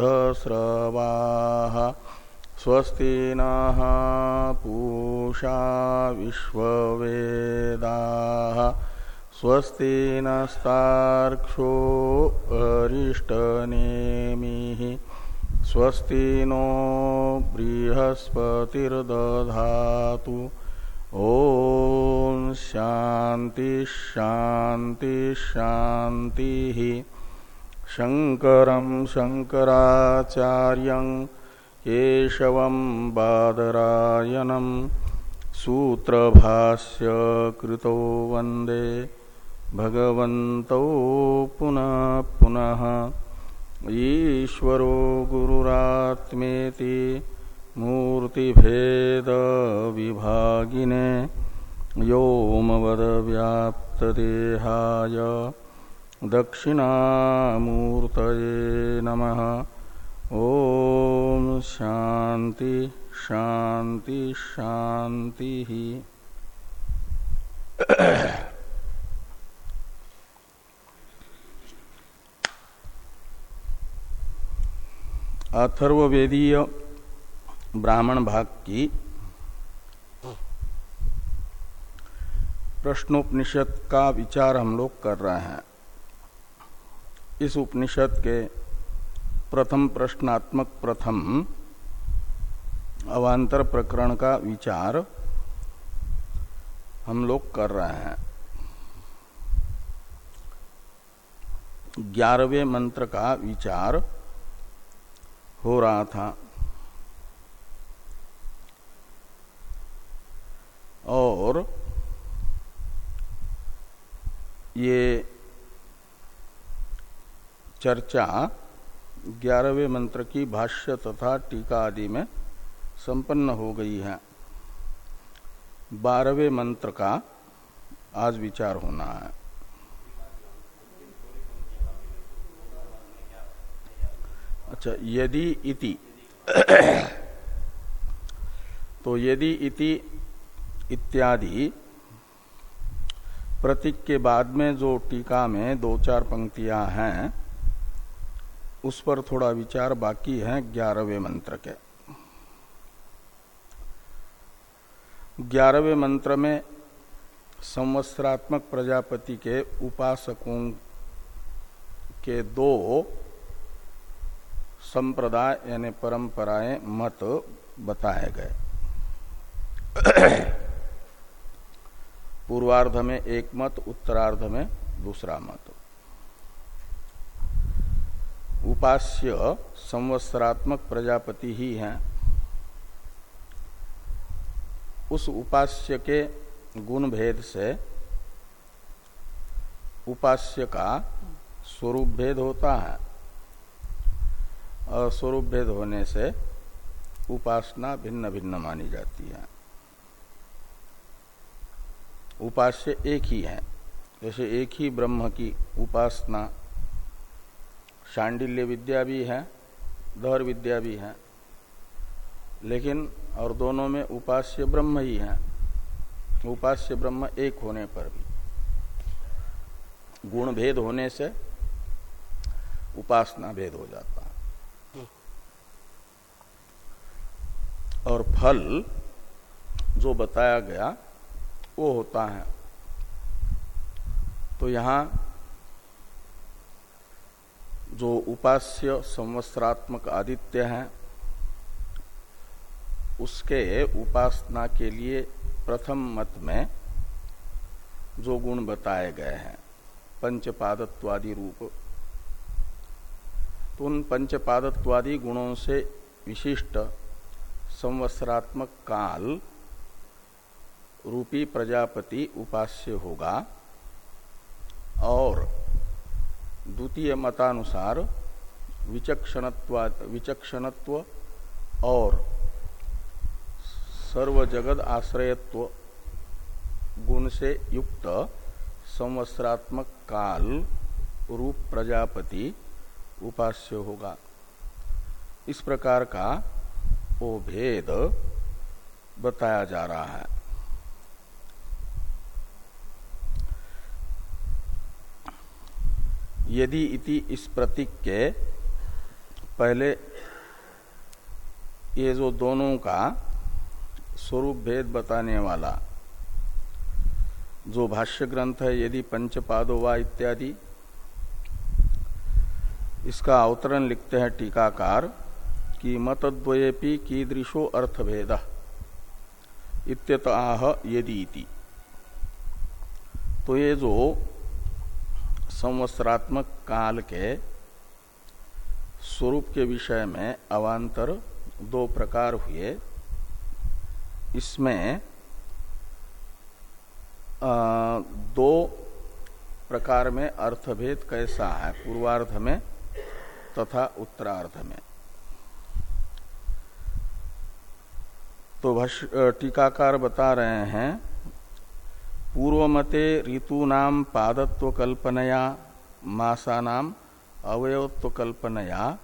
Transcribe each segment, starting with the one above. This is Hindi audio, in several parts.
वृद्धस्रवाः स्वस्ति नः पूषा विश्ववेदाः स्वस्ति नस्तार्क्ष्यो अरिष्टनेमिः स्वस्ति नो बृहस्पतिर्दधातु। ॐ शान्ति शान्ति शान्तिः शङ्करं शङ्कराचार्यं केशवं बादरायणं सूत्रभास्य कृतो वंदे भगवन्तौ पुनः पुनः ईश्वरो गुरुरात्मेति मूर्तिभेदविभागिने व्योमवदव्याप्तदेहाय दक्षिणामूर्तये नमः। ॐ शांति शान्ति, शान्तिः। अथर्ववेदीय ब्राह्मण भाग की प्रश्नोपनिषद का विचार हम लोग कर रहे हैं। इस उपनिषद के प्रथम प्रश्नात्मक प्रथम अवांतर प्रकरण का विचार हम लोग कर रहे हैं। ग्यारहवें मंत्र का विचार हो रहा था। और ये चर्चा ग्यारहवें मंत्र की भाष्य तथा टीका आदि में संपन्न हो गई है। बारहवें मंत्र का आज विचार होना है। अच्छा यदि इति तो यदि इति इत्यादि प्रतीक के बाद में जो टीका में दो चार पंक्तियाँ हैं उस पर थोड़ा विचार बाकी है ग्यारहवें मंत्र के। ग्यारहवें मंत्र में संवत्सरात्मक प्रजापति के उपासकों के दो संप्रदाय यानी परंपराएँ मत बताए गए। पूर्वार्ध में एक मत, उत्तरार्ध में दूसरा मत। उपास्य संवत्सरात्मक प्रजापति ही हैं। उस उपास्य के गुण भेद से उपास्य का स्वरूप भेद होता है। और स्वरूप भेद होने से उपासना भिन्न भिन्न मानी जाती है। उपास्य एक ही है। जैसे एक ही ब्रह्म की उपासना शांडिल्य विद्या भी है, दौर विद्या भी है। लेकिन और दोनों में उपास्य ब्रह्म ही है। उपास्य ब्रह्म एक होने पर भी। गुण भेद होने से उपासना भेद हो जाता है। और फल जो बताया गया, वो होता है। तो यहाँ जो उपास्य संवस्त्रात्मक आदित्य है, उसके उपासना के लिए प्रथम मत में जो गुण बताए गए हैं, पंचपादत्वादि रूप। तो उन पंचपादत्वादि गुणों से विशिष्ट संवत्सरात्मक काल रूपी प्रजापति उपास्य होगा और द्वितीय मतानुसार विचक्षणत्व और सर्व जगत आश्रयत्व गुण से युक्त संवत्सरात्मक काल रूप प्रजापति उपास्य होगा। इस प्रकार का वो भेद बताया जा रहा है। यदि इति इस प्रतीक के पहले ये जो दोनों का स्वरूप भेद बताने वाला, जो भाष्य ग्रंथ है, यदि पंचपादोवा इत्यादि, इसका अवतरण लिखते हैं टीकाकार, कि मतद्वयेपि कीदृशो अर्थभेद, इत्यत यदि तो ये जो संवत्सरात्मक काल के स्वरूप के विषय में अवान्तर दो प्रकार हुए। इसमें दो प्रकार में अर्थभेद कैसा है, पूर्वार्ध में तथा उत्तरार्ध में। तो टीकाकार बता रहे हैं पूर्वमते ऋतूनाम पादत्व कल्पनया मासानाम अवयवत्व कल्पनया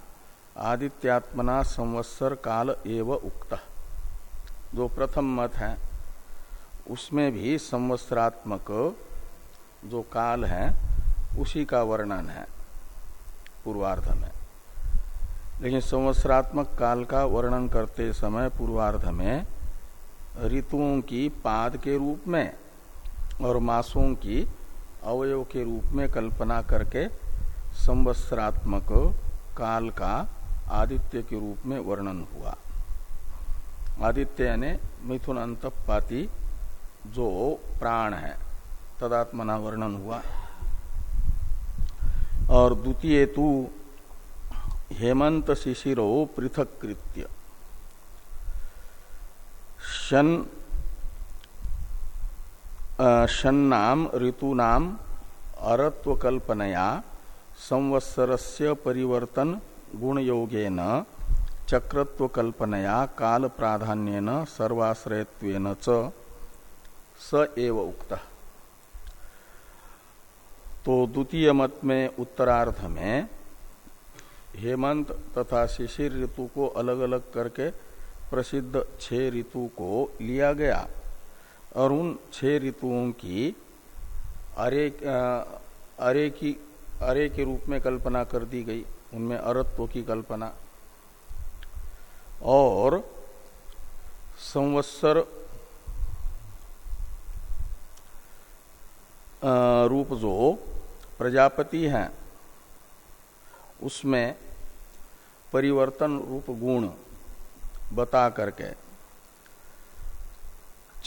आदित्यात्मना संवत्सर काल एव उक्त। जो प्रथम मत है, उसमें भी संवत्सरात्मक जो काल है, उसी का वर्णन है, पूर्वार्ध में। लेकिन संवत्सरात्मक काल का वर्णन करते समय पूर्वार्ध में ऋतुओं की पाद के रूप में और मासों की अवयव के रूप में कल्पना करके संवत्सरात्मक काल का आदित्य के रूप में वर्णन हुआ। आदित्य ने मिथुन अंतपाती जो प्राण है, तदात्मना वर्णन हुआ। और द्वितीय तु हेमंत शिशिरो पृथक कृत्य शन शन्नाम ऋतूनाम अरत्व कल्पनया संवत्सरस्य परिवर्तन गुण योगेन चक्रत्व कल्पनया काल प्राधान्यन सर्वाश्रयत्वेन च स एव उक्त। तो द्वितीय मत में उत्तरार्ध में हेमंत तथा शिशिर ऋतु को अलग अलग करके प्रसिद्ध छह ऋतु को लिया गया। और उन छह ऋतुओं की अरे अरे की, अरे के रूप में कल्पना कर दी गई, उनमें अरत्व की कल्पना। और संवत्सर रूप जो प्रजापति हैं, उसमें परिवर्तन रूप गुण बता करके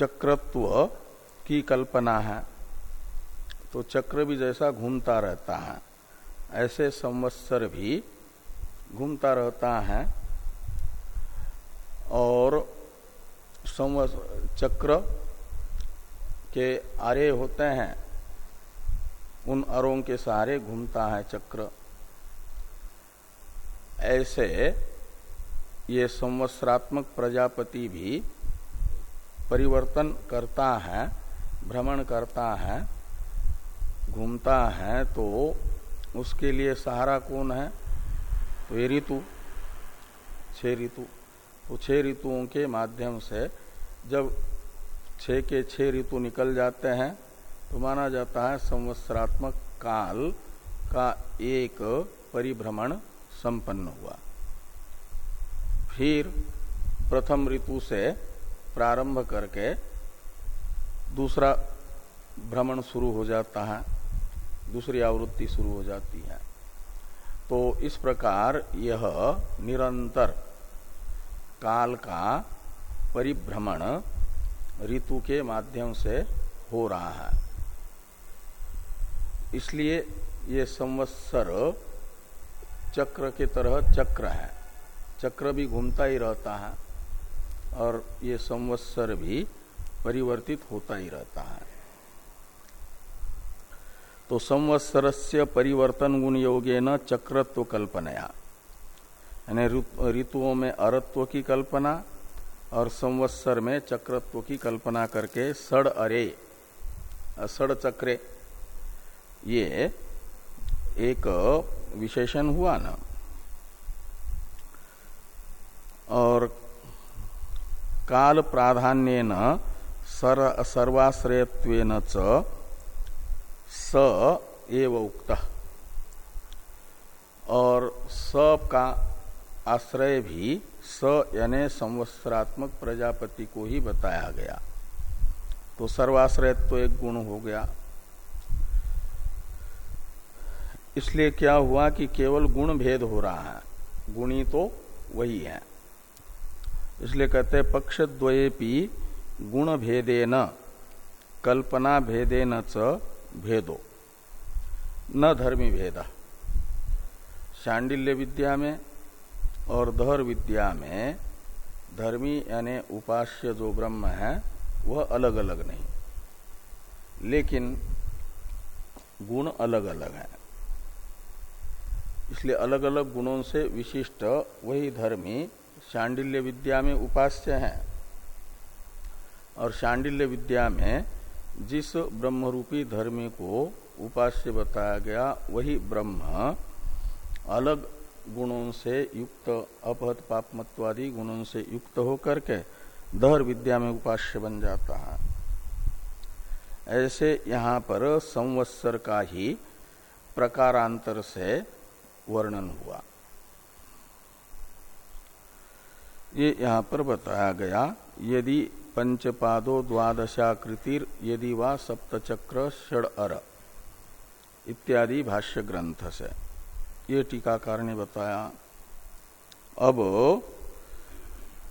चक्रत्व की कल्पना है। तो चक्र भी जैसा घूमता रहता है, ऐसे संवत्सर भी घूमता रहता है। और चक्र के आरे होते हैं, उन अरों के सहारे घूमता है चक्र। ऐसे ये संवत्सरात्मक प्रजापति भी परिवर्तन करता है, भ्रमण करता है, घूमता है तो उसके लिए सहारा कौन है? तो ये ऋतु, छह ऋतु। तो छह ऋतुओं के माध्यम से जब छह के छह ऋतु निकल जाते हैं तो माना जाता है संवत्सरात्मक काल का एक परिभ्रमण संपन्न हुआ। फिर प्रथम ऋतु से प्रारंभ करके दूसरा भ्रमण शुरू हो जाता है, दूसरी आवृत्ति शुरू हो जाती है। तो इस प्रकार यह निरंतर काल का परिभ्रमण ऋतु के माध्यम से हो रहा है। इसलिए ये संवत्सर चक्र के तरह चक्र है। चक्र भी घूमता ही रहता है। और ये संवत्सर भी परिवर्तित होता ही रहता है। तो संवत्सर से परिवर्तन गुण योगे न चक्रत्व कल्पनाया। यानी ऋतुओं में अरत्व की कल्पना और संवत्सर में चक्रत्व की कल्पना करके सड़ अरे सड़ चक्रे, ये एक विशेषण हुआ ना। और काल प्राधान्य न सर, च स एव उक्त। और स का आश्रय भी स यानी संवत्सरात्मक प्रजापति को ही बताया गया। तो सर्वाश्रय तो एक गुण हो गया। इसलिए क्या हुआ कि केवल गुण भेद हो रहा है। गुणी तो वही है। इसलिए कहते हैं पक्ष द्वयेपी गुण भेदे न कल्पना भेदे च भेदो, न धर्मी भेद। शांडिल्य विद्या में और धर विद्या में धर्मी यानी उपास्य जो ब्रह्म है, वह अलग अलग नहीं। लेकिन गुण अलग अलग है। इसलिए अलग अलग गुणों से विशिष्ट वही धर्मी शांडिल्य विद्या में उपास्य है। और शांडिल्य विद्या में जिस ब्रह्मरूपी धर्मी को उपास्य बताया गया, वही ब्रह्म अलग गुणों से युक्त, अपहत, पापमत्वादि गुणों से युक्त होकर के दहर विद्या में उपास्य बन जाता है। ऐसे यहाँ पर संवत्सर का ही प्रकारांतर से वर्णन हुआ। ये यहाँ पर बताया गया, यदि पंचपादो द्वादशाकृतिर यदि वा सप्तचक्र षड अर, इत्यादि भाष्य ग्रंथ से। ये टीकाकार ने बताया। अब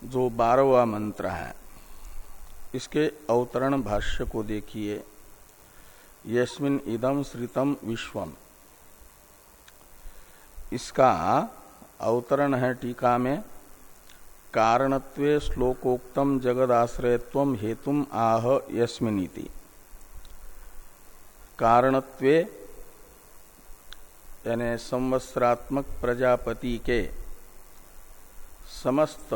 जो बारहवा मंत्र है, इसके अवतरण भाष्य को देखिए। यस्मिन इदम श्रितम विश्वम। इसका अवतरण है टीका में। कारणत्वे श्लोकोक्तम जगदाश्रयत्व हेतुम आह यस्मिनीति कारणत्वे यानी संवत्सरात्मक प्रजापति के समस्त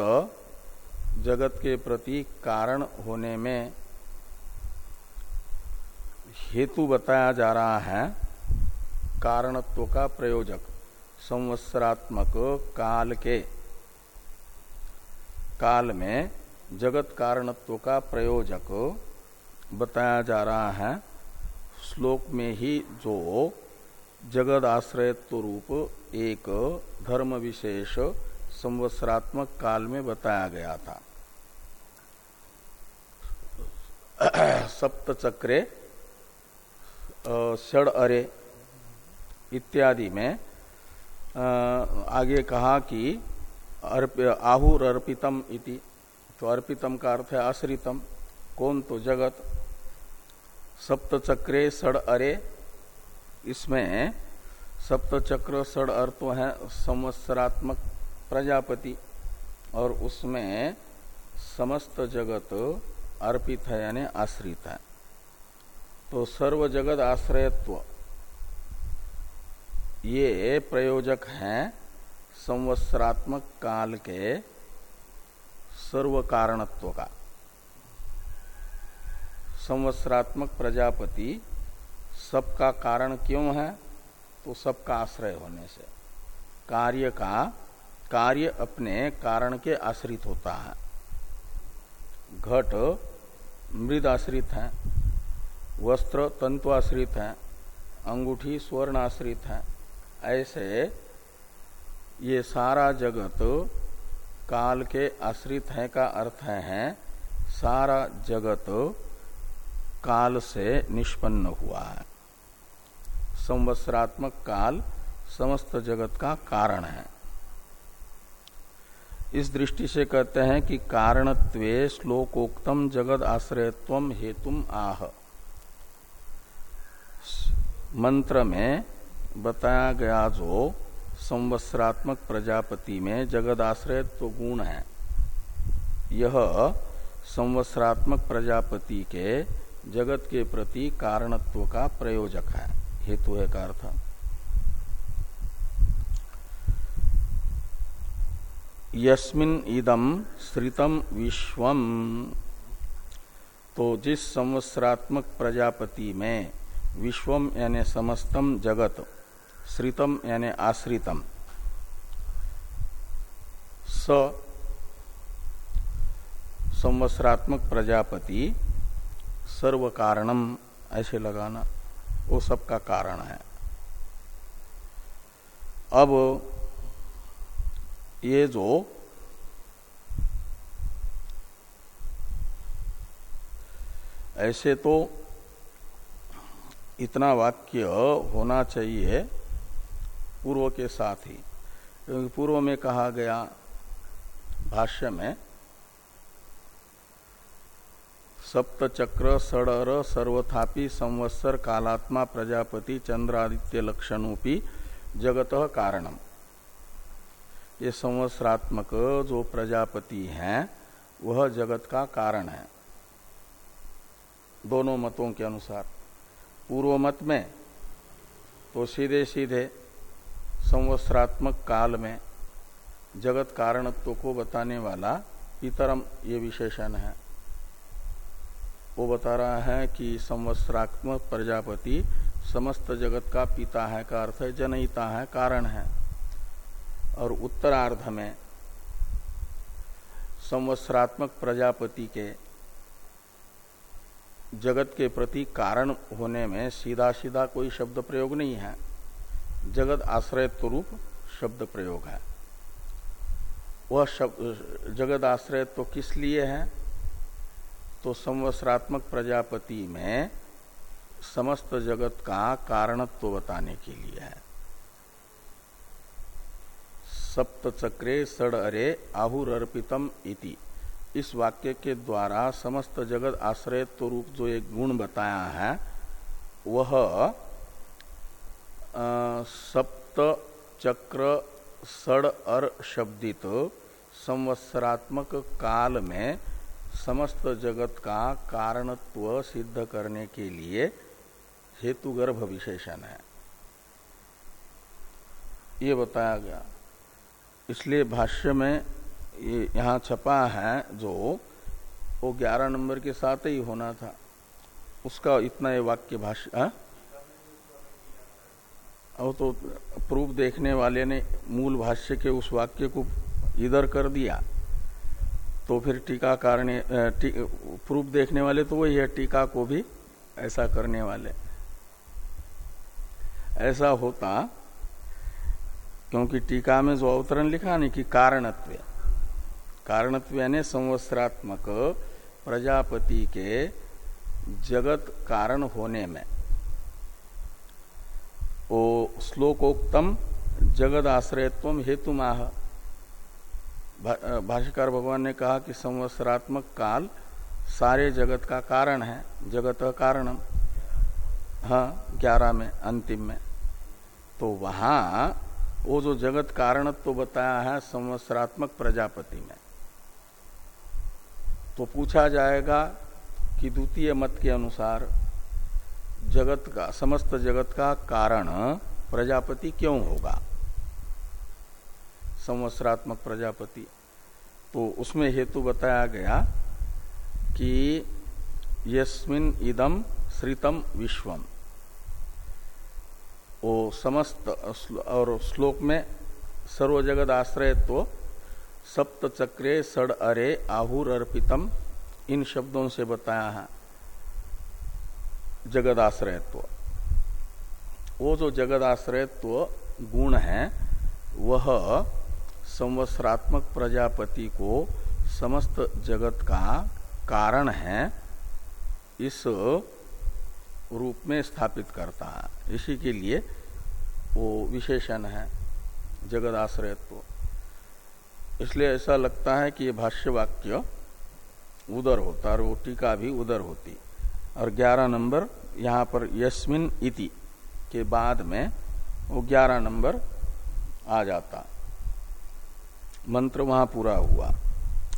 जगत के प्रति कारण होने में हेतु बताया जा रहा है कारणत्व का प्रयोजक, संवत्सरात्मक काल के। काल में जगत कारणत्व का प्रयोजक बताया जा रहा है। श्लोक में ही जो जगद आश्रयत्व रूप एक धर्म विशेष संवत्सरात्मक काल में बताया गया था। सप्त चक्रे षड अरे इत्यादि में आगे कहा कि आहुर अर्पितम इति। तो अर्पितम का अर्थ है आश्रितम। कौन तो जगत? सप्त चक्रे षड अरे। इसमें सप्त चक्र षड अर्थ है संवत्सरात्मक प्रजापति। और उसमें समस्त जगत अर्पित है, यानी आश्रित है। तो सर्व जगत आश्रयत्व। ये प्रयोजक हैं संवत्सरात्मक काल के सर्व कारणत्व का। संवत्सरात्मक प्रजापति सबका कारण क्यों है? तो सबका आश्रय होने से। कार्य का, कार्य अपने कारण के आश्रित होता है। घट मृद आश्रित है, वस्त्र तंतु आश्रित है, अंगूठी स्वर्ण आश्रित है, ऐसे ये सारा जगत काल के आश्रित है का अर्थ है सारा जगत काल से निष्पन्न हुआ है। संवत्सरात्मक काल समस्त जगत का कारण है। इस दृष्टि से कहते हैं कि कारणत्वे श्लोकोक्तम जगद आश्रयत्व हेतुम आह। मंत्र में बताया गया जो संवत्सरात्मक प्रजापति में जगद आश्रयत्व गुण है। यह संवत्सरात्मक प्रजापति के जगत के प्रति कारणत्व का प्रयोजक है। हेतु है का अर्थ? यस्मिन इदम श्रितम विश्वम। तो जिस संवत्सरात्मक प्रजापति में विश्वम यानी समस्तम जगत श्रितम यानी आश्रितम। स संवत्सरात्मक प्रजापति सर्व कारणम ऐसे लगाना, वो सबका कारण है। अब ये जो ऐसे तो इतना वाक्य होना चाहिए पूर्व के साथ ही क्योंकि पूर्व में कहा गया भाष्य में सप्त चक्र सड़र सर्वथापि संवत्सर, कालात्मा, प्रजापति, चंद्रादित्य लक्षणोपी जगत कारणम। ये संवत्सरात्मक जो प्रजापति हैं, वह जगत का कारण है। दोनों मतों के अनुसार। पूर्व मत में तो सीधे सीधे संवत्सरात्मक काल में जगत कारणत्व को बताने वाला इतरम ये विशेषण है। वो बता रहा है कि संवत्सरात्मक प्रजापति समस्त जगत का पिता है का अर्थ है जनहिता है, कारण है। और उत्तरार्ध में संवत्सरात्मक प्रजापति के जगत के प्रति कारण होने में सीधा सीधा कोई शब्द प्रयोग नहीं है। जगत आश्रय रूप शब्द प्रयोग है। वह शब्द जगत आश्रय तो किस लिए है? तो संवत्सरात्मक प्रजापति में समस्त जगत का कारणत्व बताने के लिए है। सप्त चक्रे सड़ अरे आहुर अर्पितम इति। इस वाक्य के द्वारा समस्त जगत आश्रय तो रूप जो एक गुण बताया है, वह सप्त चक्र सड़ अर शब्दित संवत्सरात्मक काल में समस्त जगत का कारणत्व सिद्ध करने के लिए हेतु गर्भ विशेषण है। ये बताया गया। इसलिए भाष्य में ये यहाँ छपा है जो वो ग्यारह नंबर के साथ ही होना था। उसका इतना ये वाक्य भाष्य अब तो प्रूफ देखने वाले ने मूल भाष्य के उस वाक्य को इधर कर दिया। तो फिर टीकाकार ने प्रूफ देखने वाले तो वही है, टीका को भी ऐसा करने वाले। ऐसा होता क्योंकि टीका में जो अवतरण लिखा नहीं कि कारणत्व। कारणत्व यानी संवत्सरात्मक प्रजापति के जगत कारण होने में। वो श्लोकोक्तम जगद आश्रयत्व हेतु माह भाष्यकार भगवान ने कहा कि संवत्सरात्मक काल सारे जगत का कारण है, जगत कारणम। हाँ ग्यारह में, अंतिम में। तो वहाँ वो जो जगत कारणत्व तो बताया है संवत्सरात्मक प्रजापति में तो पूछा जाएगा कि द्वितीय मत के अनुसार जगत का, समस्त जगत का कारण प्रजापति क्यों होगा? संवत्सरात्मक प्रजापति। तो उसमें हेतु बताया गया कि यस्मिन इदम श्रितम विश्वम। वो समस्त और श्लोक में सर्व जगत आश्रय तो सप्त चक्रे सड़ अरे आहुर अर्पितम इन शब्दों से बताया है। जगद आश्रयत्व। वो जो जगद आश्रयत्व गुण है, वह संवत्सरात्मक प्रजापति को समस्त जगत का कारण है, इस रूप में स्थापित करता है। इसी के लिए वो विशेषण है, जगद आश्रयत्व। इसलिए ऐसा लगता है कि ये भाष्य वाक्य उदर होता और वो टीका भी उदर होती। और ग्यारह नंबर यहाँ पर यस्मिन इति के बाद में वो ग्यारह नंबर आ जाता। मंत्र वहाँ पूरा हुआ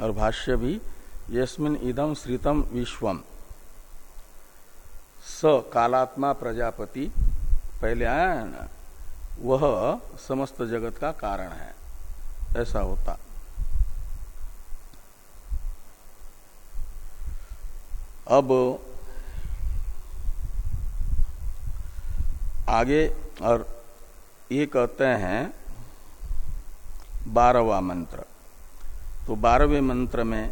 और भाष्य भी यस्मिन इदम श्रितम विश्वम। स कालात्मा प्रजापति, पहले आया है ना, वह समस्त जगत का कारण है। ऐसा होता। अब आगे और ये कहते हैं बारहवा मंत्र। तो बारहवें मंत्र में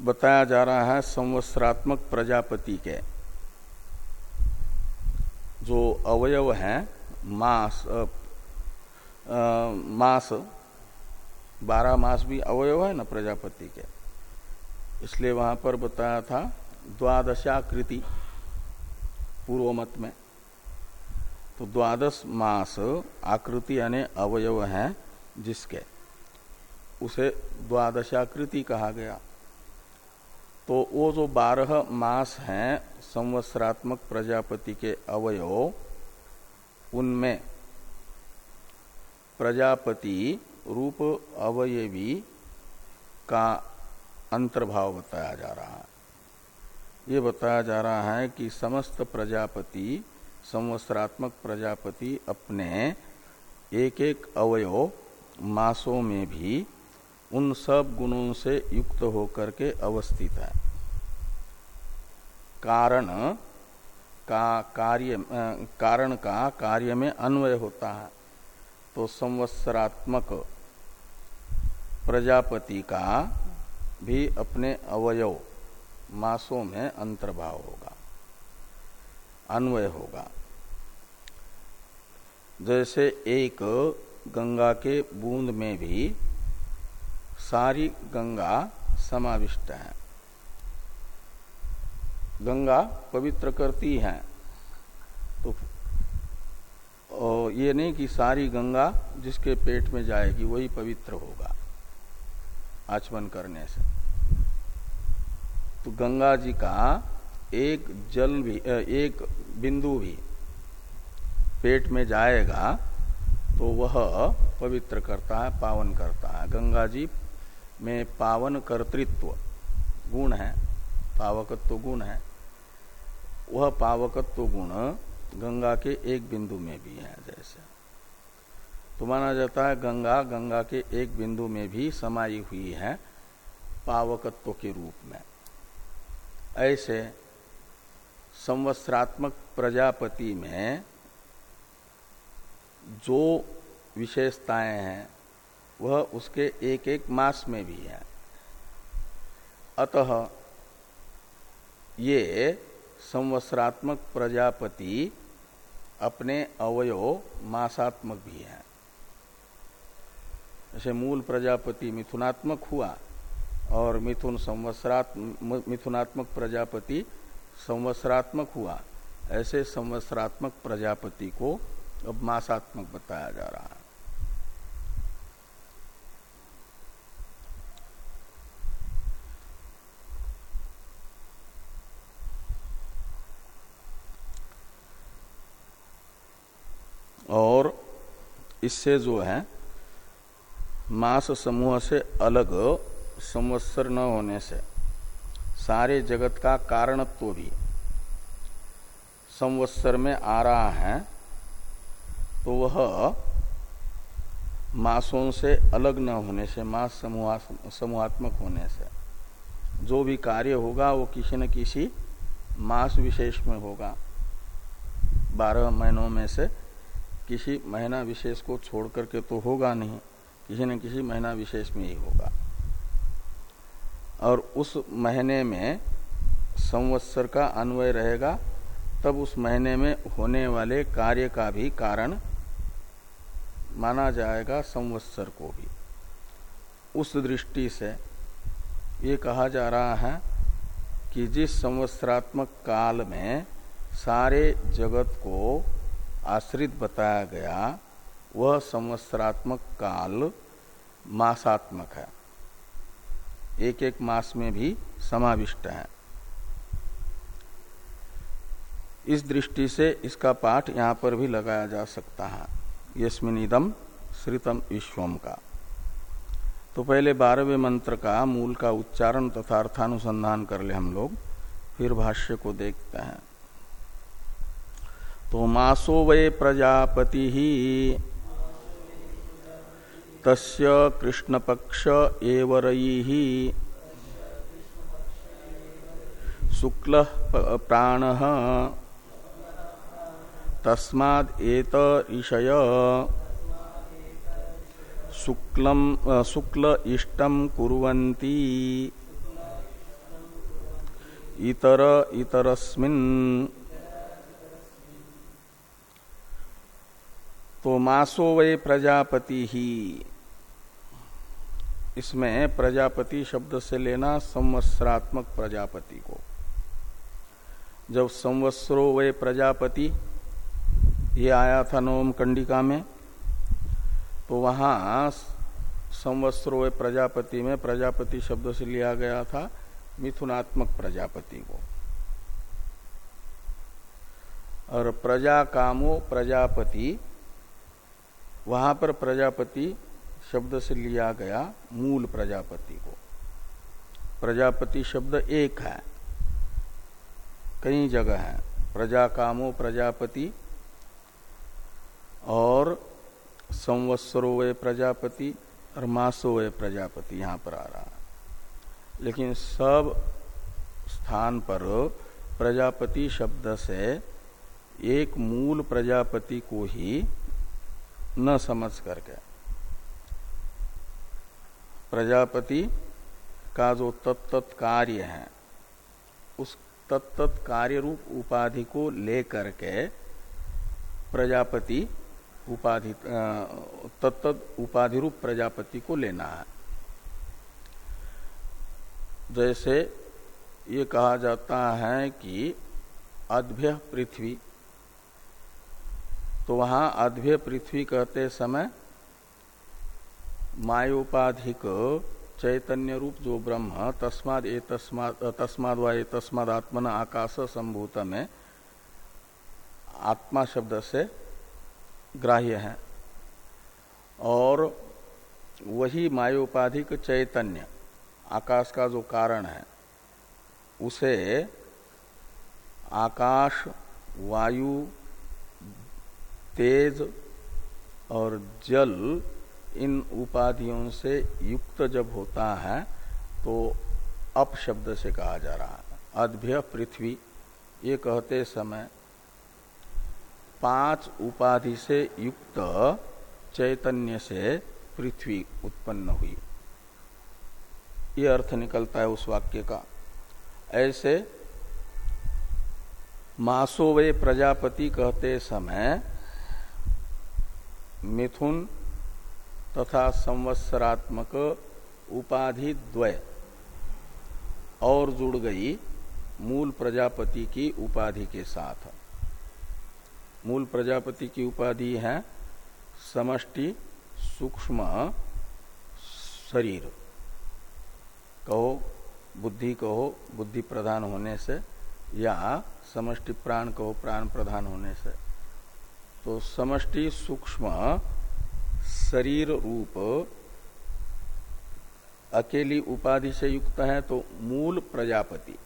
बताया जा रहा है संवत्सरात्मक प्रजापति के जो अवयव हैं मास आ, आ, मास बारह मास भी अवयव है ना प्रजापति के। इसलिए वहाँ पर बताया था द्वादशाकृति। पूर्व मत में। तो द्वादश मास आकृति यानी अवयव है जिसके, उसे द्वादशाकृति कहा गया। तो वो जो बारह मास हैं संवत्सरात्मक प्रजापति के अवयव, उनमें प्रजापति रूप अवयवी का अंतर्भाव बताया जा रहा है। ये बताया जा रहा है कि समस्त प्रजापति, संवत्सरात्मक प्रजापति अपने एक एक अवयव मासों में भी उन सब गुणों से युक्त होकर के अवस्थित है। कारण का कार्य कारण का कार्य में अन्वय होता है। तो संवत्सरात्मक प्रजापति का भी अपने अवयव मासों में अंतर्भाव होगा, अन्वय होगा। जैसे एक गंगा के बूंद में भी सारी गंगा समाविष्ट है। गंगा पवित्र करती है। तो ये नहीं कि सारी गंगा जिसके पेट में जाएगी, वही पवित्र होगा, आचमन करने से। तो गंगा जी का एक जल भी एक बिंदु भी पेट में जाएगा तो वह पवित्र करता है, पावन करता है। गंगा जी में पावन कर्तृत्व गुण है, पावकत्व गुण है। वह पावकत्व गुण गंगा के एक बिंदु में भी है जैसे। तो माना जाता है गंगा गंगा के एक बिंदु में भी समाई हुई है पावकत्व के रूप में। ऐसे संवत्सरात्मक प्रजापति में जो विशेषताएँ हैं, वह उसके एक एक मास में भी है। अतः ये संवत्सरात्मक प्रजापति अपने अवयव मासात्मक भी है। जैसे मूल प्रजापति मिथुनात्मक हुआ। और मिथुन संवत्सरात्, मिथुनात्मक प्रजापति संवत्सरात्मक हुआ। ऐसे संवत्सरात्मक प्रजापति को अब मासात्मक बताया जा रहा है। और इससे जो है, मास समूह से अलग संवत्सर न होने से। सारे जगत का कारणत्व भी। संवत्सर में आ रहा है तो वह मासों से अलग न होने से, मास समूहात्मक होने से। जो भी कार्य होगा, वो किसी न किसी मास विशेष में होगा। बारह महीनों में से किसी महीना विशेष को छोड़ करके तो होगा नहीं, किसी न किसी महीना विशेष में ही होगा। और उस महीने में संवत्सर का अन्वय रहेगा, तब उस महीने में होने वाले कार्य का भी कारण माना जाएगा संवत्सर को भी। उस दृष्टि से ये कहा जा रहा है कि जिस संवत्सरात्मक काल में सारे जगत को आश्रित बताया गया, वह संवत्सरात्मक काल मासात्मक है। एक एक मास में भी समाविष्ट है। इस दृष्टि से इसका पाठ यहाँ पर भी लगाया जा सकता है। यस्मिन इदम श्रितम विश्वम का। तो पहले बारहवें मंत्र का मूल का उच्चारण तथा अर्थानुसंधान कर ले हम लोग, फिर भाष्य को देखते हैं। तो मासो वे प्रजापति ही तस्य कृष्णपक्ष एवरई शुक्ल प्राण। तस्माद एत ईशय शुक्ल इष्टम कुर्वन्ति। इतर, इतरस्मिन। तो मासो वे प्रजापति। ही इसमें प्रजापति शब्द से लेना संवत्सरात्मक प्रजापति को। जब संवत्सरो वे प्रजापति, ये आया था नवम कंडिका में तो वहाँ संवत्सरो वे प्रजापति में प्रजापति शब्द से लिया गया था मिथुनात्मक प्रजापति को। और प्रजा कामो प्रजापति, वहाँ पर प्रजापति शब्द से लिया गया मूल प्रजापति को। प्रजापति शब्द एक है। कई जगह है। प्रजा कामो प्रजापति और संवत्सरो वे प्रजापति और मासो वे प्रजापति यहाँ पर आ रहा है। लेकिन सब स्थान पर प्रजापति शब्द से एक मूल प्रजापति को ही न समझ करके प्रजापति का जो तत्त कार्य है, उस तत्त कार्य रूप उपाधि को लेकर के प्रजापति उपाधि तत्त उपाधि रूप प्रजापति को लेना है। जैसे ये कहा जाता है कि अद्भ्य पृथ्वी तो वहाँ अद्भ्य पृथ्वी कहते समय मायोपाधिक चैतन्य रूप जो ब्रह्म, तस्माद ए तस्माद तस्माद तस्माद आत्मन आकाश संभूत में आत्मा शब्द से ग्राह्य है। और वही मायोपाधिक चैतन्य, आकाश का जो कारण है, उसे आकाश, वायु, तेज और जल इन उपाधियों से युक्त जब होता है तो अप शब्द से कहा जा रहा है। अद्भ्य पृथ्वी, ये कहते समय पाँच उपाधि से युक्त चैतन्य से पृथ्वी उत्पन्न हुई। ये अर्थ निकलता है उस वाक्य का। ऐसे मासोवे प्रजापति कहते समय मिथुन तथा संवत्सरात्मक उपाधि द्वय और जुड़ गई मूल प्रजापति की उपाधि के साथ। मूल प्रजापति की उपाधि है समष्टि सूक्ष्म शरीर। कहो, बुद्धि कहो, बुद्धि प्रधान होने से या समष्टि प्राण कहो, प्राण प्रधान होने से। तो समष्टि सूक्ष्म शरीर रूप अकेली उपाधि से युक्त है तो मूल प्रजापति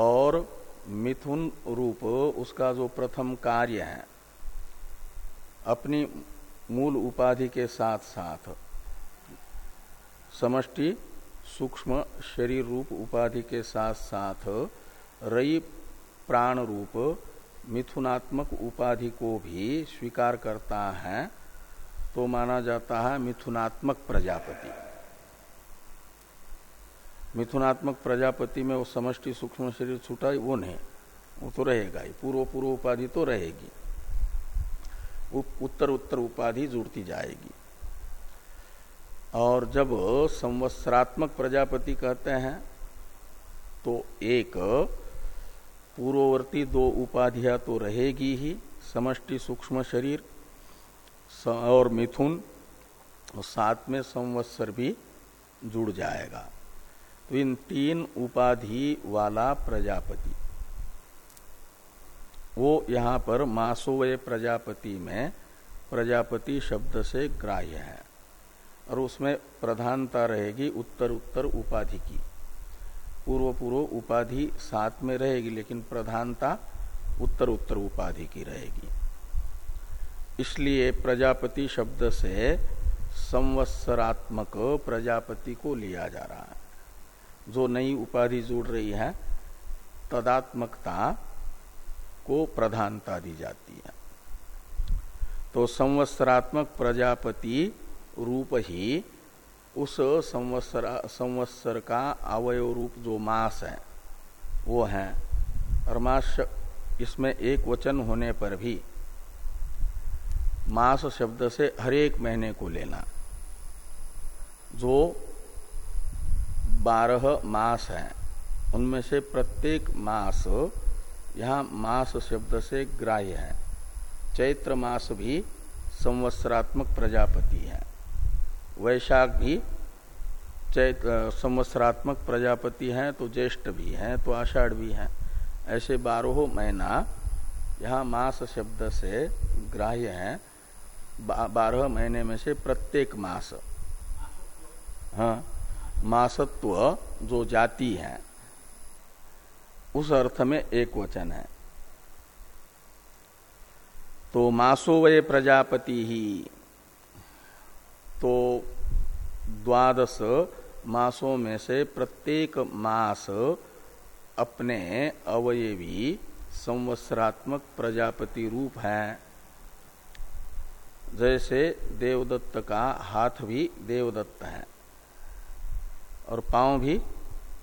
और मिथुन रूप उसका जो प्रथम कार्य है, अपनी मूल उपाधि के साथ साथ समष्टि सूक्ष्म शरीर रूप उपाधि के साथ साथ रई प्राण रूप मिथुनात्मक उपाधि को भी स्वीकार करता है तो माना जाता है मिथुनात्मक प्रजापति। मिथुनात्मक प्रजापति में वो समष्टि, सूक्ष्म शरीर छूटा, वो नहीं। वो तो रहेगा ही। पूर्व पूर्व उपाधि तो रहेगी। उत्तर उत्तर उपाधि जुड़ती जाएगी। और जब संवत्सरात्मक प्रजापति कहते हैं तो एक पूर्ववर्ती दो उपाधियाँ तो रहेगी ही, समष्टि सूक्ष्म शरीर और मिथुन, और साथ में संवत्सर भी जुड़ जाएगा। तो इन तीन उपाधि वाला प्रजापति, वो यहाँ पर मासोवय प्रजापति में प्रजापति शब्द से ग्राह्य है, और उसमें प्रधानता रहेगी उत्तर उत्तर उपाधि की। पूर्व पूर्व उपाधि साथ में रहेगी, लेकिन प्रधानता उत्तर उत्तर उपाधि की रहेगी। इसलिए प्रजापति शब्द से संवत्सरात्मक प्रजापति को लिया जा रहा है। जो नई उपाधि जुड़ रही है, तदात्मकता को प्रधानता दी जाती है। तो संवत्सरात्मक प्रजापति रूप ही उस संवत्सर संवत्सर का अवयव रूप जो मास है, वो है। और मास इसमें एक वचन होने पर भी मास शब्द से हरेक महीने को लेना, जो बारह मास हैं, उनमें से प्रत्येक मास यहाँ मास शब्द से ग्राह्य है। चैत्र मास भी संवत्सरात्मक प्रजापति है। वैशाख भी चैत संवत्सरात्मक प्रजापति हैं तो ज्येष्ठ भी हैं तो आषाढ़ भी हैं। ऐसे बारह महीना यहाँ मास शब्द से ग्राह्य है। बारह महीने में से प्रत्येक मास। हाँ मासत्व जो जाति है, उस अर्थ में एक वचन है। तो मासो वे प्रजापति ही तो द्वादश मासों में से प्रत्येक मास अपने अवयवी संवत्सरात्मक प्रजापति रूप है। जैसे देवदत्त का हाथ भी देवदत्त है और पाँव भी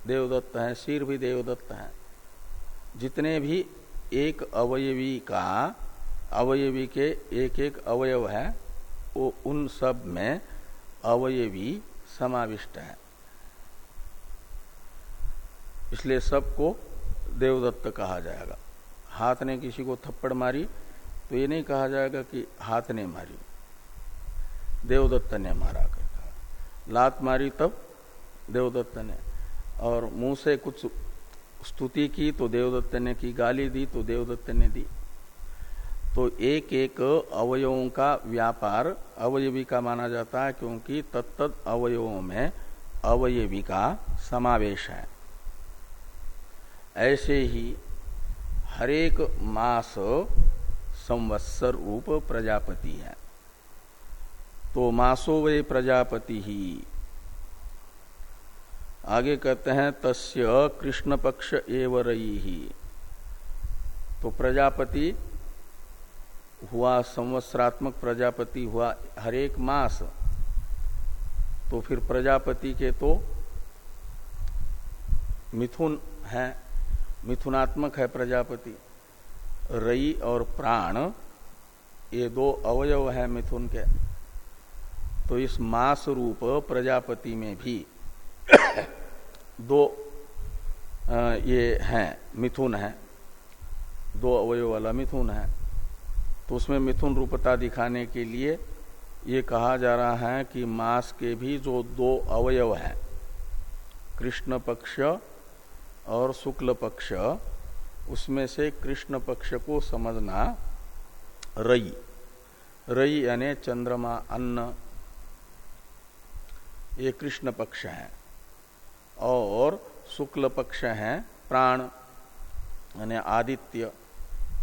देवदत्त है, सिर भी देवदत्त है। जितने भी एक अवयवी का अवयवी के एक एक अवयव है, वो उन सब में अवयवी समाविष्ट है। इसलिए सबको देवदत्त कहा जाएगा। हाथ ने किसी को थप्पड़ मारी तो ये नहीं कहा जाएगा कि हाथ ने मारी। देवदत्त ने मारा कर कहा लात मारी तब देवदत्त ने। और मुँह से कुछ स्तुति की तो देवदत्त ने की, गाली दी तो देवदत्त ने दी। तो एक एक अवयवों का व्यापार अवयवी का माना जाता है, क्योंकि तत्त अवयवों में अवयवी का समावेश है। ऐसे ही हरेक मास संवत्सर रूप प्रजापति है। तो मासो वे प्रजापति ही। आगे कहते हैं, तस्य कृष्ण पक्ष एव रही ही। तो प्रजापति हुआ संवत्सरात्मक प्रजापति हुआ हरेक मास तो फिर प्रजापति के तो मिथुन है, मिथुनात्मक है प्रजापति। रई और प्राण, ये दो अवयव है मिथुन के। तो इस मास रूप प्रजापति में भी दो ये हैं, मिथुन है। दो अवयव वाला मिथुन है। तो उसमें मिथुन रूपता दिखाने के लिए ये कहा जा रहा है कि मास के भी जो दो अवयव हैं, कृष्ण पक्ष और शुक्ल पक्ष, उसमें से कृष्ण पक्ष को समझना रई। रई यानी चंद्रमा, अन्न, ये कृष्ण पक्ष है। और शुक्ल पक्ष है प्राण, यानी आदित्य,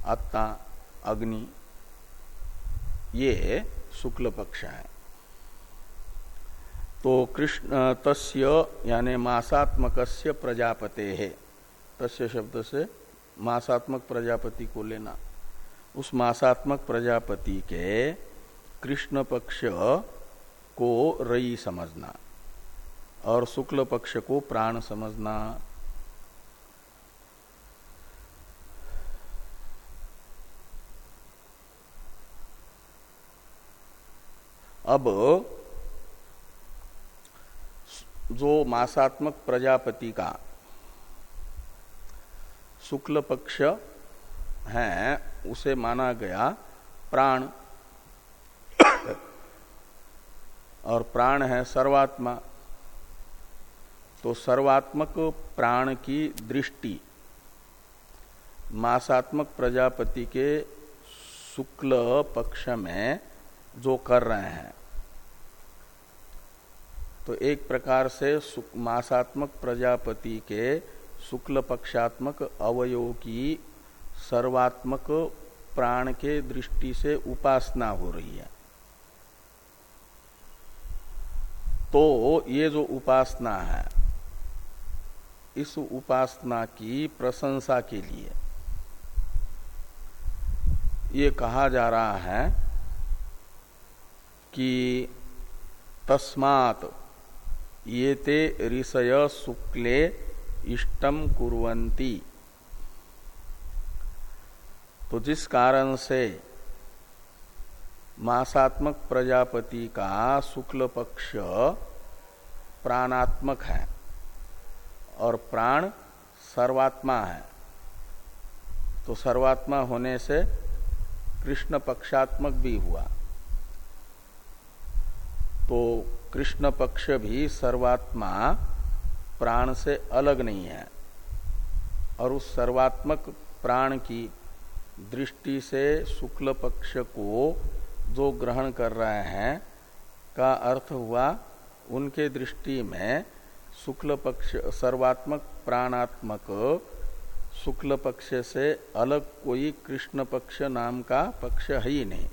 आत्मा, अग्नि ये शुक्ल पक्ष है। तो कृष्ण, तस्य यानी मासात्मक प्रजापते है। तस्य शब्द से मासात्मक प्रजापति को लेना। उस मासात्मक प्रजापति के कृष्ण पक्ष को रई समझना और शुक्ल पक्ष को प्राण समझना। अब जो मासात्मक प्रजापति का शुक्ल पक्ष है, उसे माना गया प्राण। और प्राण है सर्वात्मा। तो सर्वात्मक प्राण की दृष्टि मासात्मक प्रजापति के शुक्ल पक्ष में जो कर रहे हैं। तो एक प्रकार से मासात्मक प्रजापति के शुक्ल पक्षात्मक अवयव की सर्वात्मक प्राण के दृष्टि से उपासना हो रही है। तो ये जो उपासना है, इस उपासना की प्रशंसा के लिए ये कहा जा रहा है कि तस्मात ये ते ऋषय शुक्ले इष्टम कुरंती तो जिस कारण से मासात्मक प्रजापति का शुक्ल पक्ष प्राणात्मक है और प्राण सर्वात्मा है तो सर्वात्मा होने से कृष्ण पक्षात्मक भी हुआ। तो कृष्ण पक्ष भी सर्वात्मा प्राण से अलग नहीं है। और उस सर्वात्मक प्राण की दृष्टि से शुक्ल पक्ष को जो ग्रहण कर रहे हैं, का अर्थ हुआ उनके दृष्टि में शुक्ल पक्ष, सर्वात्मक प्राणात्मक शुक्ल पक्ष से अलग कोई कृष्ण पक्ष नाम का पक्ष है ही नहीं।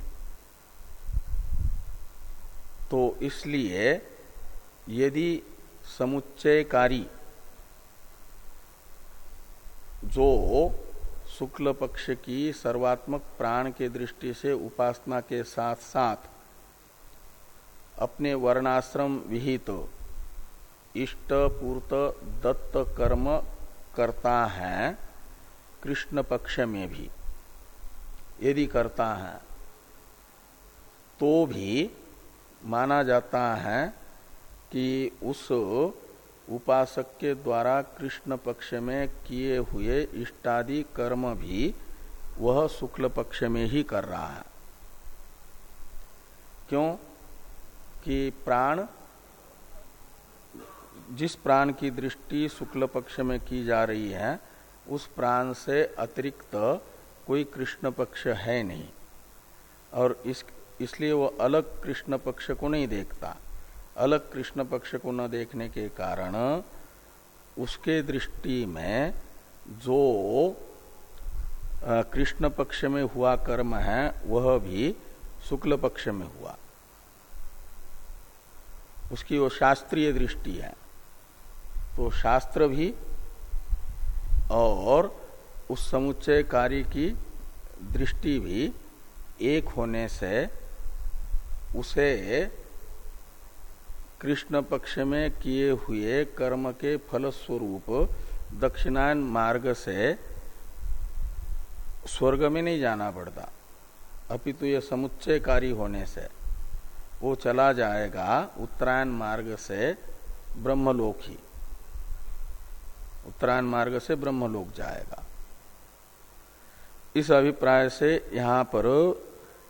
तो इसलिए यदि समुच्चयकारी जो शुक्ल पक्ष की सर्वात्मक प्राण के दृष्टि से उपासना के साथ साथ अपने वर्णाश्रम विहित तो इष्ट पूर्त दत्त कर्म करता है, कृष्ण पक्ष में भी, यदि करता है तो भी माना जाता है कि उस उपासक के द्वारा कृष्ण पक्ष में किए हुए इष्टादि कर्म भी वह शुक्ल पक्ष में ही कर रहा है। क्यों? कि प्राण, जिस प्राण की दृष्टि शुक्ल पक्ष में की जा रही है, उस प्राण से अतिरिक्त कोई कृष्ण पक्ष है नहीं। और इस इसलिए वो अलग कृष्ण पक्ष को नहीं देखता। अलग कृष्ण पक्ष को न देखने के कारण उसके दृष्टि में जो कृष्ण पक्ष में हुआ कर्म है, वह भी शुक्ल पक्ष में हुआ। उसकी वो शास्त्रीय दृष्टि है। तो शास्त्र भी और उस समुच्चय कार्य की दृष्टि भी एक होने से उसे कृष्ण पक्ष में किए हुए कर्म के फल स्वरूप दक्षिणायन मार्ग से स्वर्ग में नहीं जाना पड़ता। अपितु ये समुच्चयकारी होने से वो चला जाएगा उत्तरायण मार्ग से ब्रह्मलोक। ही उत्तरायण मार्ग से ब्रह्मलोक जाएगा। इस अभिप्राय से यहाँ पर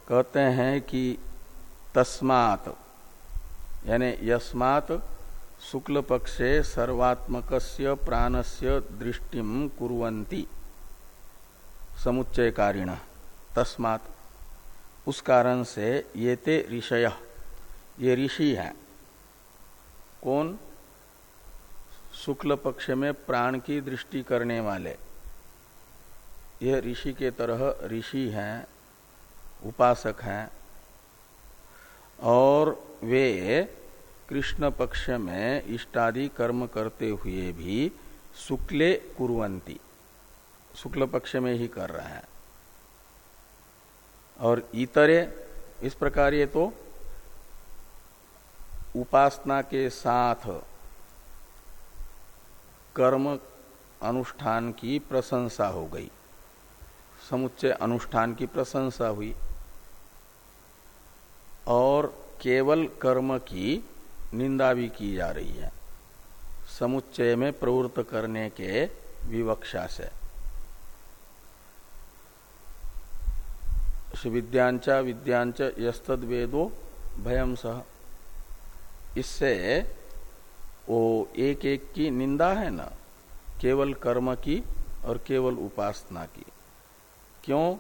कहते हैं कि तस्मात। यानी यस्मात शुक्ल पक्षे सर्वात्मक प्राणस्य दृष्टि कुरंती समुच्चयकारिण। तस्मात। उस कारण से ये ते ऋषय। ये ऋषि हैं। कौन? शुक्ल पक्ष में प्राण की दृष्टि करने वाले। यह ऋषि के तरह ऋषि हैं, उपासक हैं और वे कृष्ण पक्ष में इष्टादि कर्म करते हुए भी शुक्ले कुरंती शुक्ल पक्ष में ही कर रहे हैं। और इतरे, इस प्रकार ये तो उपासना के साथ कर्म अनुष्ठान की प्रशंसा हो गई। समुच्चय अनुष्ठान की प्रशंसा हुई। और केवल कर्म की निंदा भी की जा रही है। समुच्चय में प्रवृत्त करने के विवक्षा से। विद्यांचा विद्यांच, यस्तद वेदो भयम सह। इससे वो एक एक की निंदा है ना? केवल कर्म की और केवल उपासना की। क्यों?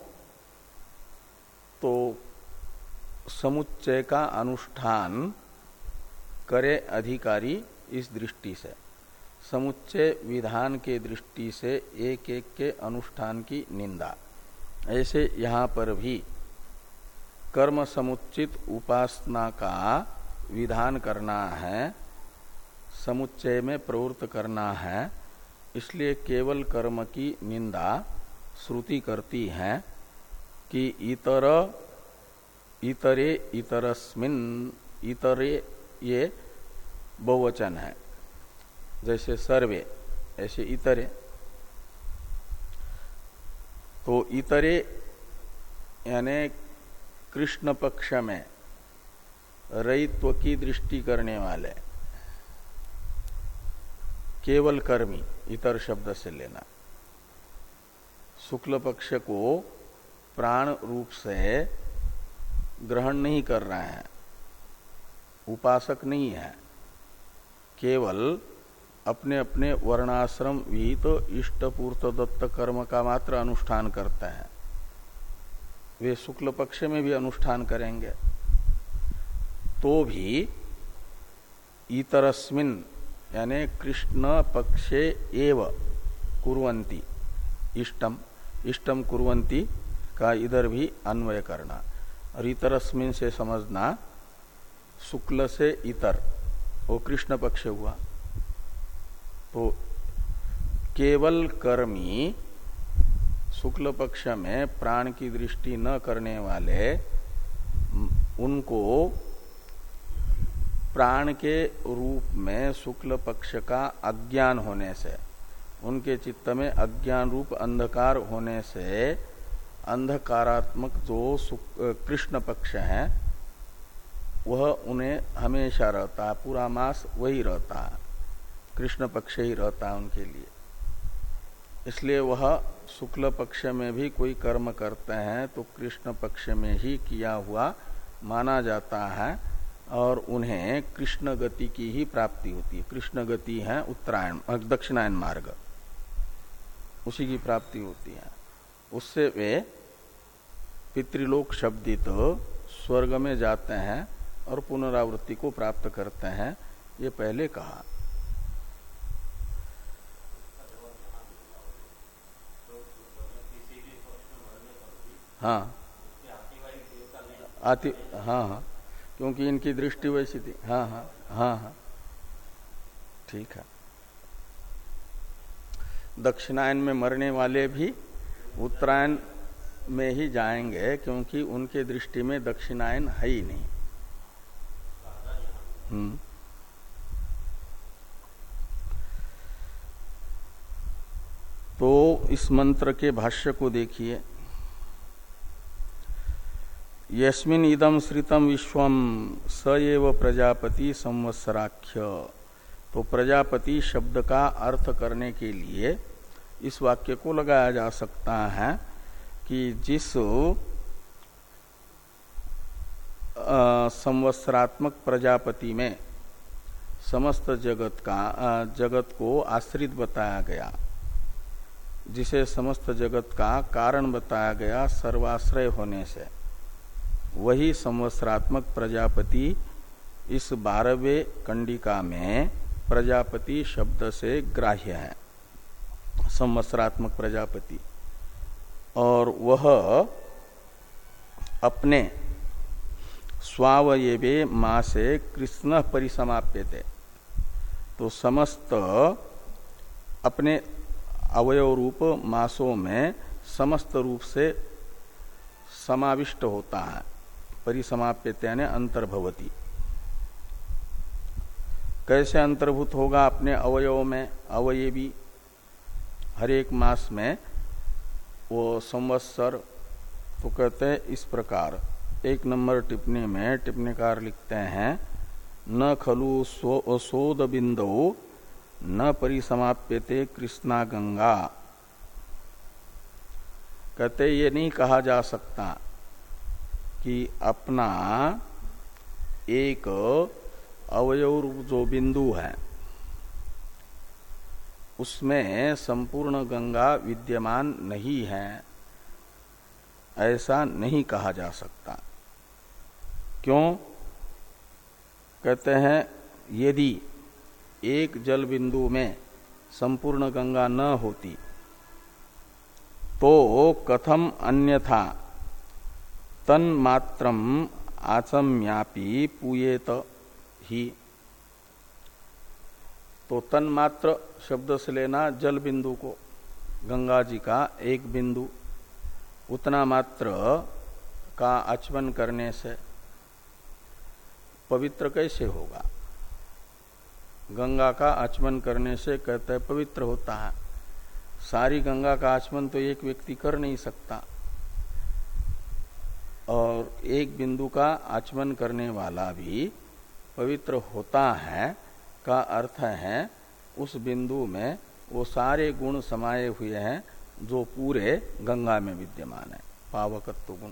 तो समुच्चय का अनुष्ठान करे अधिकारी इस दृष्टि से। समुच्चय विधान के दृष्टि से एक एक के अनुष्ठान की निंदा। ऐसे यहाँ पर भी कर्म समुचित उपासना का विधान करना है, समुच्चय में प्रवृत्त करना है, इसलिए केवल कर्म की निंदा श्रुति करती है कि इतर इतरे इतरस्मिन, इतरे ये बहुवचन है। जैसे सर्वे, ऐसे इतरे। तो इतरे यानी कृष्ण पक्ष में रईत्व की दृष्टि करने वाले, केवल कर्मी, इतर शब्द से लेना। शुक्ल पक्ष को प्राण रूप से ग्रहण नहीं कर रहे हैं, उपासक नहीं है, केवल अपने अपने वर्णाश्रम विहित तो इष्टपूर्त दत्त कर्म का मात्र अनुष्ठान करते हैं। वे शुक्ल पक्ष में भी अनुष्ठान करेंगे। तो भी इतरस्मिन, यानी कृष्ण पक्षे एव कुरंती इष्टम इष्टम कुरंती का इधर भी अन्वय करना। और इतरस्मिन से समझना, शुक्ल से इतर, वो कृष्ण पक्ष हुआ। तो केवल कर्मी शुक्ल पक्ष में प्राण की दृष्टि न करने वाले उनको प्राण के रूप में शुक्ल पक्ष का अज्ञान होने से, उनके चित्त में अज्ञान रूप अंधकार होने से अंधकारात्मक जो कृष्ण पक्ष है, वह उन्हें हमेशा रहता है, पूरा मास वही रहता है, कृष्ण पक्ष ही रहता है उनके लिए। इसलिए वह शुक्ल पक्ष में भी कोई कर्म करते हैं तो कृष्ण पक्ष में ही किया हुआ माना जाता है, और उन्हें कृष्ण गति की ही प्राप्ति होती है। कृष्ण गति है उत्तरायण दक्षिणायन मार्ग, उसी की प्राप्ति होती है। उससे वे पितृलोक शब्दित स्वर्ग में जाते हैं और पुनरावृत्ति को प्राप्त करते हैं, ये पहले कहा। हाँ। आति हाँ हाँ। क्योंकि इनकी दृष्टि वैसी थी। हाँ हाँ हाँ हाँ। ठीक है। दक्षिणायन में मरने वाले भी उत्तरायण में ही जाएँगे क्योंकि उनके दृष्टि में दक्षिणायन है ही नहीं। हम्म। तो इस मंत्र के भाष्य को देखिए। यस्मिन इदम श्रितम विश्वम स एव प्रजापति संवत्सराख्य। तो प्रजापति शब्द का अर्थ करने के लिए इस वाक्य को लगाया जा सकता है कि जिस संवत्सरात्मक प्रजापति में समस्त जगत का जगत को आश्रित बताया गया, जिसे समस्त जगत का कारण बताया गया सर्वाश्रय होने से, वही संवत्सरात्मक प्रजापति इस बारहवें कंडिका में प्रजापति शब्द से ग्राह्य है। संवत्सरात्मक प्रजापति। और वह अपने स्वावयवे माँ से कृष्ण परिसमाप्य थे तो समस्त अपने अवयव रूप मासों में समस्त रूप से समाविष्ट होता है। परिसमाप्यत यानी अंतर्भवती। कैसे अंतर्भूत होगा अपने अवयव में? अवयवी। हर एक मास में वो संवत्सर तो कहते हैं इस प्रकार। एक नंबर टिप्पणी में टिप्पणीकार लिखते हैं, न खलु सोद बिंदु न परिसमाप्यते कृष्णा गंगा। कहते ये नहीं कहा जा सकता कि अपना एक अवयव जो बिंदु है उसमें संपूर्ण गंगा विद्यमान नहीं है, ऐसा नहीं कहा जा सकता। क्यों? कहते हैं, यदि एक जल बिंदु में संपूर्ण गंगा न होती तो कथम अन्यथा तन मात्रम आचम्यापी पूयेत ही। तो तन्मात्र शब्द से लेना जल बिंदु को, गंगा जी का एक बिंदु, उतना मात्र का आचमन करने से पवित्र कैसे होगा? गंगा का आचमन करने से कहते हैं पवित्र होता है। सारी गंगा का आचमन तो एक व्यक्ति कर नहीं सकता। और एक बिंदु का आचमन करने वाला भी पवित्र होता है। का अर्थ है, उस बिंदु में वो सारे गुण समाये हुए हैं, जो पूरे गंगा में विद्यमान है, पावकत्व गुण।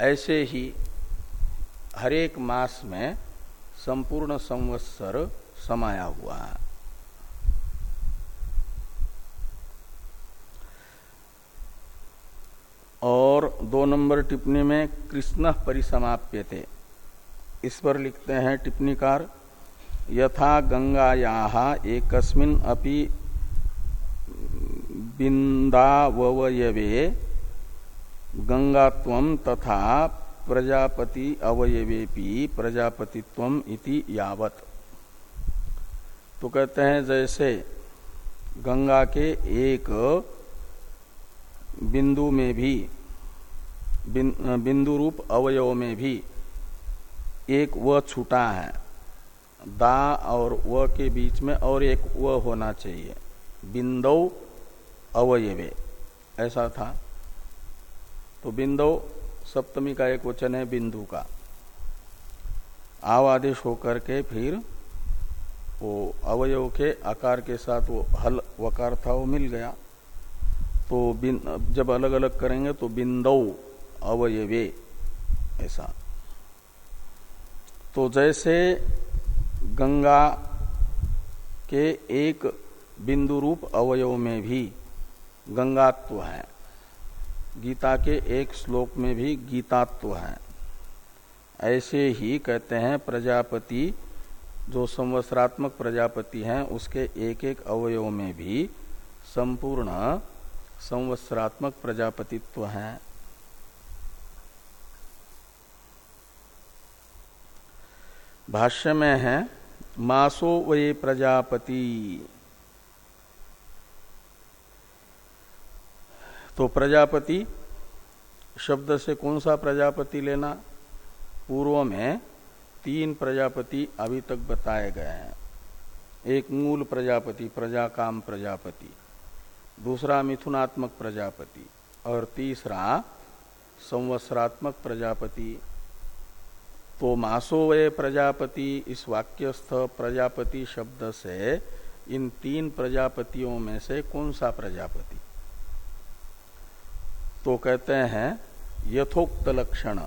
ऐसे ही हरेक मास में संपूर्ण संवत्सर समाया हुआ है। और दो नंबर टिप्पणी में कृष्ण परिसमाप्य थे। इस पर लिखते हैं टिप्पणीकार, यथा गंगाया एकस्मिन अपि बिंदावयवे गंगात्व तथा प्रजापति अवयवेपी प्रजापतित्व इति यावत। तो कहते हैं जैसे, गंगा के एक बिंदु में भी बिंदु रूप अवयव में भी एक व छूटा है। दा और व के बीच में और एक व होना चाहिए। बिंदौ अवयवे। ऐसा था। तो बिंदु सप्तमी का एक वचन है, बिंदु का। आव आदेश होकर के फिर वो अवयव के आकार के साथ वो हल वकार था, वो मिल गया। तो जब अलग अलग करेंगे तो बिंदौ अवयवे, ऐसा। तो जैसे गंगा के एक बिंदु रूप अवयव में भी गंगात्व है, गीता के एक श्लोक में भी गीतात्व है। ऐसे ही कहते हैं प्रजापति, जो संवत्सरात्मक प्रजापति हैं, उसके एक एक अवयव में भी संपूर्ण संवत्सरात्मक प्रजापतित्व है। भाष्य में है मासो वे प्रजापति। तो प्रजापति शब्द से कौन सा प्रजापति लेना? पूर्व में तीन प्रजापति अभी तक बताए गए हैं। एक मूल प्रजापति प्रजा काम प्रजापति, दूसरा मिथुनात्मक प्रजापति, और तीसरा संवत्सरात्मक प्रजापति। तो मासो वे प्रजापति इस वाक्यस्थ प्रजापति शब्द से इन तीन प्रजापतियों में से कौन सा प्रजापति? तो कहते हैं, यथोक्त लक्षण।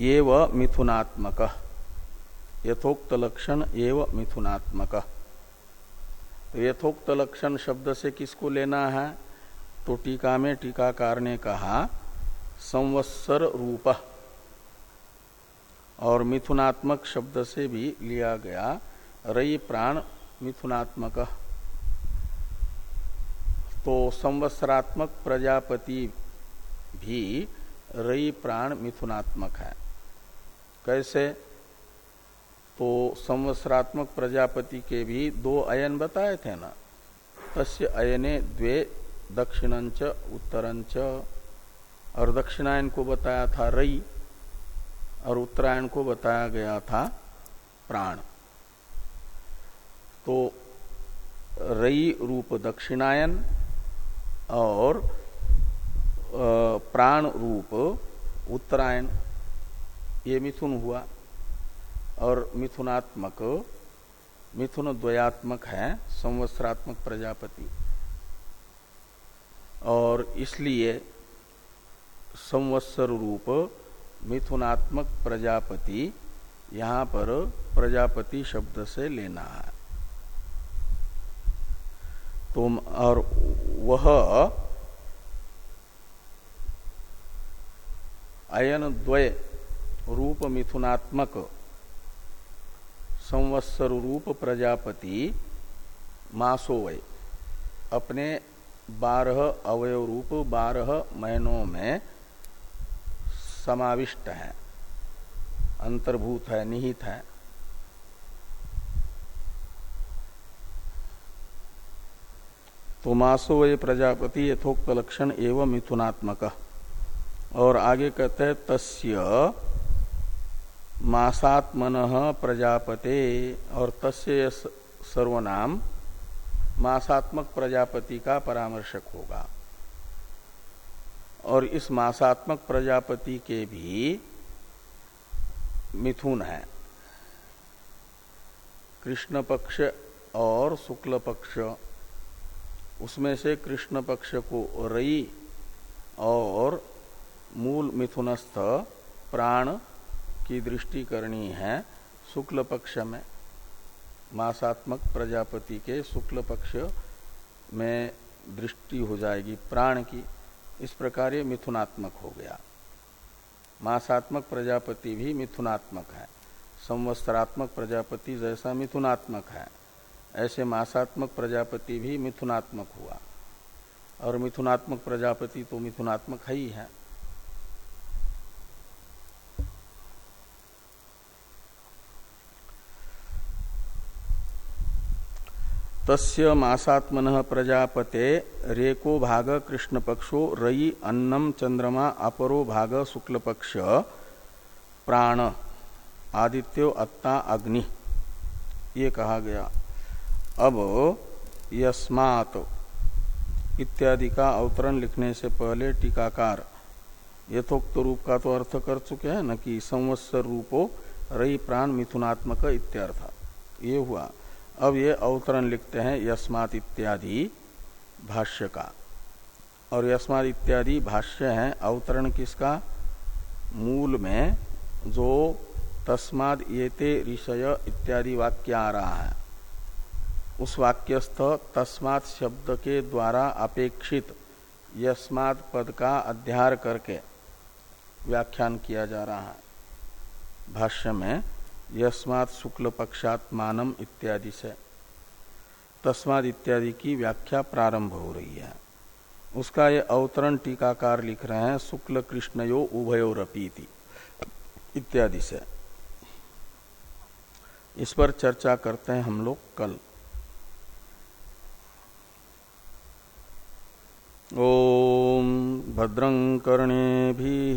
एव मिथुनात्मक। यथोक्त लक्षण एव मिथुनात्मक। तो यथोक्त लक्षण शब्द से किसको लेना है? तो टीका में टीकाकार ने कहा, संवत्सर रूप। और मिथुनात्मक शब्द से भी लिया गया, रई प्राण मिथुनात्मक। तो संवत्सरात्मक प्रजापति भी रई प्राण मिथुनात्मक है। कैसे? तो संवत्सरात्मक प्रजापति के भी दो अयन बताए थे ना? तस्य अयने द्वे दक्षिणंच उत्तरंच। और दक्षिणायन को बताया था रई। और उत्तरायण को बताया गया था प्राण। तो रई रूप दक्षिणायन और प्राण रूप उत्तरायण, ये मिथुन हुआ। और मिथुनात्मक, मिथुन द्वयात्मक है, संवत्सरात्मक प्रजापति। और इसलिए संवत्सर रूप मिथुनात्मक प्रजापति यहाँ पर प्रजापति शब्द से लेना है। तो और वह अयन द्वय रूप मिथुनात्मक संवत्सर रूप प्रजापति मासोवय अपने बारह अवयव रूप बारह महीनों में समाविष्ट है, अंतर्भूत है, निहित है। तो मासो वे प्रजापति यथोक्त लक्षण एवं मिथुनात्मक। और आगे कहते हैं, तस्य मासात्मन प्रजापते। और तस्य सर्वनाम मासात्मक प्रजापति का परामर्शक होगा। और इस मासात्मक प्रजापति के भी मिथुन है। कृष्ण पक्ष और शुक्ल पक्ष उसमें से कृष्ण पक्ष को रई और मूल मिथुनस्थ प्राण की दृष्टि करनी है शुक्ल पक्ष में। मासात्मक प्रजापति के शुक्ल पक्ष में दृष्टि हो जाएगी प्राण की। इस प्रकार ये मिथुनात्मक हो गया। मासात्मक प्रजापति भी मिथुनात्मक है। संवस्त्रात्मक प्रजापति जैसा मिथुनात्मक है। ऐसे मासात्मक प्रजापति भी मिथुनात्मक हुआ। और मिथुनात्मक प्रजापति तो मिथुनात्मक है ही। तस्य मासात्मन प्रजापते रेको भाग कृष्ण पक्षो रई अन्नम चंद्रमा अपरो भाग शुक्ल पक्ष प्राण। आदित्यो अत्ता अग्नि। ये कहा गया। अब यस्मात इत्यादि का अवतरण लिखने से पहले टीकाकार यथोक्त रूप का तो अर्थ कर चुके हैं न कि संवत्सर रूपो रई प्राण मिथुनात्मक इत्यर्थ। ये हुआ। अब ये अवतरण लिखते हैं यस्मात इत्यादि भाष्य का। और यस्मात इत्यादि भाष्य है, अवतरण किसका? मूल में जो तस्माद येते ऋषय इत्यादि वाक्य आ रहा है। उस वाक्यस्थ तस्मात शब्द के द्वारा अपेक्षित यस्मात पद का अध्यार करके व्याख्यान किया जा रहा है। भाष्य में यस्मात शुक्ल पक्षात्मानम इत्यादि से। तस्माद इत्यादि की व्याख्या प्रारंभ हो रही है। उसका ये अवतरण टीकाकार लिख रहे हैं शुक्ल कृष्णयो उभयोरपीति, इत्यादि से। इस पर चर्चा करते हैं हम लोग कल। ओम भद्रं कर्णे भी